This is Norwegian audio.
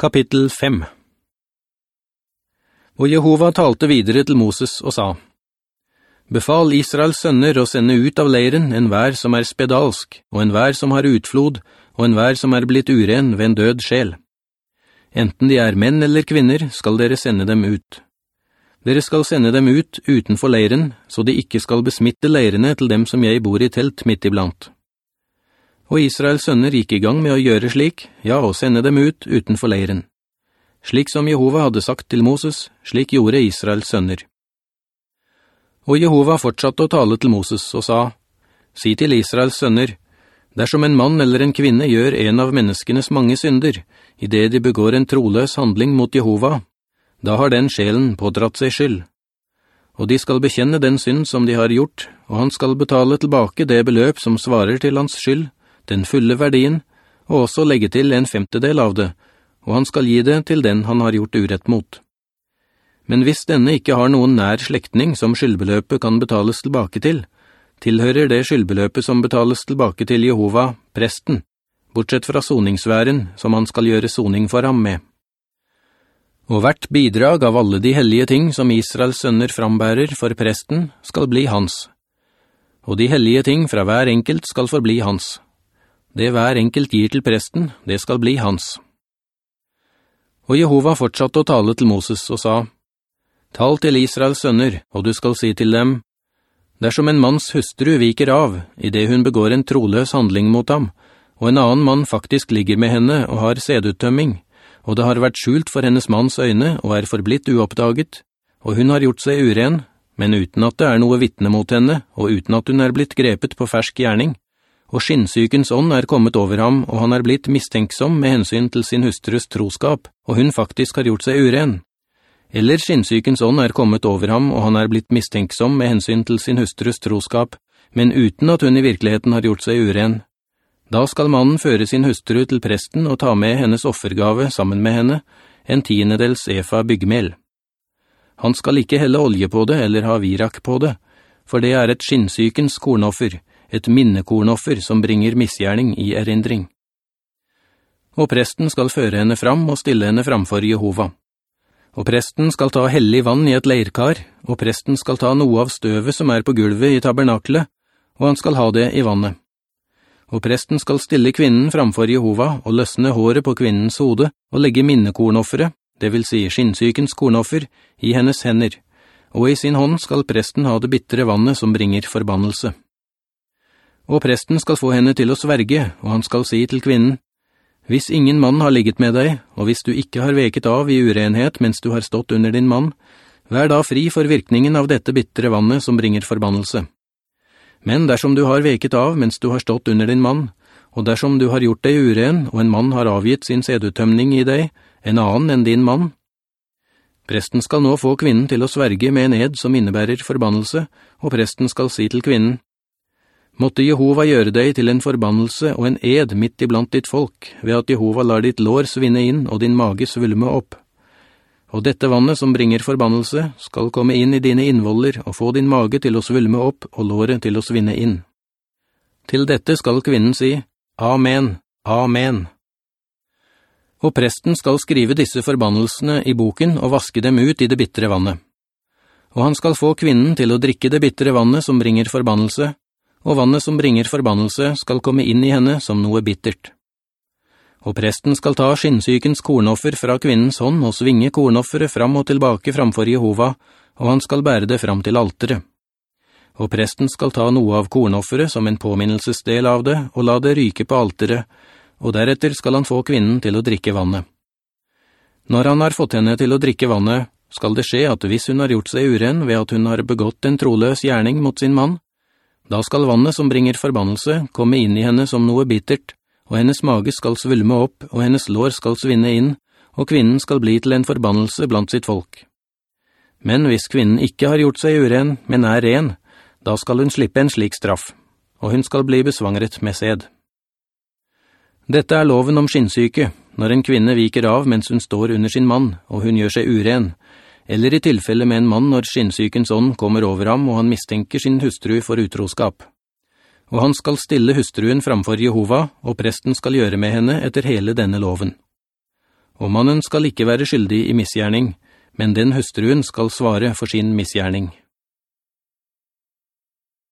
Kapittel 5 Og Jehova talte videre til Moses og sa, «Befal Israels sønner å sende ut av leiren en vær som er spedalsk, og en vær som har utflod, og en vær som er blitt uren ved en død sjel. Enten de er menn eller kvinner, skal dere sende dem ut. Dere skal sende dem ut utenfor leiren, så de ikke skal besmitte leirene til dem som jeg bor i telt midt iblant.» Og Israels sønner gikk i gang med å gjøre slik, ja, og sende dem ut utenfor leiren. Slik som Jehova hadde sagt til Moses, slik gjorde Israels sønner. Og Jehova fortsatte å tale til Moses og sa, «Si til Israels sønner, dersom en mann eller en kvinne gjør en av menneskenes mange synder, i det de begår en troløs handling mot Jehova, da har den sjelen pådratt seg skyld. Og de skal bekjenne den synd som de har gjort, og han skal betale tilbake det beløp som svarer til hans skyld, den fulle verdien, og også legge til en femtedel av det, og han skal gi det til den han har gjort urett mot. Men hvis denne ikke har noen nær slektning som skyldbeløpet kan betales tilbake til, tilhører det skyldbeløpet som betales tilbake til Jehova, presten, bortsett fra soningsværen som han skal gjøre soning for ham med. Og hvert bidrag av alle de hellige ting som Israels sønner frambærer for presten skal bli hans. Og de hellige ting fra hver enkelt skal forbli hans. Det hver enkelt gir til presten, det skal bli hans. Og Jehova fortsatte å tale til Moses og sa, «Tal til Israels sønner, og du skal si til dem, Dersom en manns hustru viker av, i det hun begår en troløs handling mot ham, og en annen mann faktisk ligger med henne og har seduttømming, og det har vært skjult for hennes manns øyne og er forblitt uoppdaget, og hun har gjort seg uren, men uten at det er noe vittne mot henne, og uten at hun er blitt grepet på fersk gjerning, og skinnsykens ånd er kommet over ham, og han er blitt mistenksom med hensyn til sin hustrus troskap, og hun faktisk har gjort seg uren. Eller skinnsykens ånd er kommet over ham, og han er blitt mistenksom med hensyn til sin hustrus troskap, men uten at hun i virkeligheten har gjort seg uren. Da skal mannen føre sin hustru til presten og ta med hennes offergave sammen med henne, en tiendedels efa byggmel. Han skal ikke helle olje på det eller ha virak på det, for det er et skinnsykens kornoffer, et minnekornoffer som bringer misgjerning i erindring. Og presten skal føre henne fram og stille henne framfor Jehova. Og presten skal ta hellig vann i et leirkar, og presten skal ta noe av støvet som er på gulvet i tabernaklet, og han skal ha det i vannet. Og presten skal stille kvinnen framfor Jehova og løsne håret på kvinnens hode og legge minnekornoffere, det vil si skinnsykens kornoffer, i hennes hender, og i sin hånd skal presten ha det bittre vannet som bringer forbannelse. Og presten skal få henne til å sverge, og han skal si til kvinnen, «Hvis ingen mann har ligget med deg, og hvis du ikke har veket av i urenhet mens du har stått under din mann, vær da fri for virkningen av dette bittre vannet som bringer forbannelse. Men dersom du har veket av mens du har stått under din mann, og dersom du har gjort deg uren, og en mann har avgitt sin sedutømning i deg, en annen enn din mann, Presten skal nå få kvinnen til å sverge med en ed som innebærer forbannelse, og presten skal si til kvinnen, Måtte Jehova gjøre deg til en forbannelse og en ed midt iblant ditt folk, ved at Jehova lar ditt lår svinne inn og din mage svulme opp. Og dette vannet som bringer forbannelse skal komme inn i dine innvoller og få din mage til å svulme opp og låret til å svinne inn. Til dette skal kvinnen si, Amen, Amen. Og presten skal skrive disse forbannelsene i boken og vaske dem ut i det bittre vannet. Og han skal få kvinnen til å drikke det bittre vannet som bringer forbannelse, og vannet som bringer forbannelse skal komme inn i henne som noe bittert. Og presten skal ta skinnsykens kornoffer fra kvinnens hånd og svinge kornofferet fram og tilbake framfor Jehova, og han skal bære det fram til altere. Og presten skal ta noe av kornofferet som en påminnelsesdel av det, og la det ryke på altere, og deretter skal han få kvinnen til å drikke vannet. Når han har fått henne til å drikke vannet, skal det skje at hvis hun har gjort seg uren ved at hun har begått en troløs gjerning mot sin mann, da skal vannet som bringer forbannelse komme inn i henne som noe bittert, og hennes mage skal svulme opp, og hennes lår skal svinne inn, og kvinnen skal bli til en forbannelse blant sitt folk. Men hvis kvinnen ikke har gjort seg uren, men er ren, da skal hun slippe en slik straff, og hun skal bli besvangret med sed. Dette er loven om skinnsyke, når en kvinne viker av mens hun står under sin mann, og hun gjør seg uren, eller i tilfelle med en mann når skinnsykens ånd kommer over ham og han mistenker sin hustru for utroskap. Og han skal stille hustruen framfor Jehova, og presten skal gjøre med henne etter hele denne loven. Og mannen skal ikke være skyldig i misgjerning, men den hustruen skal svare for sin misgjerning.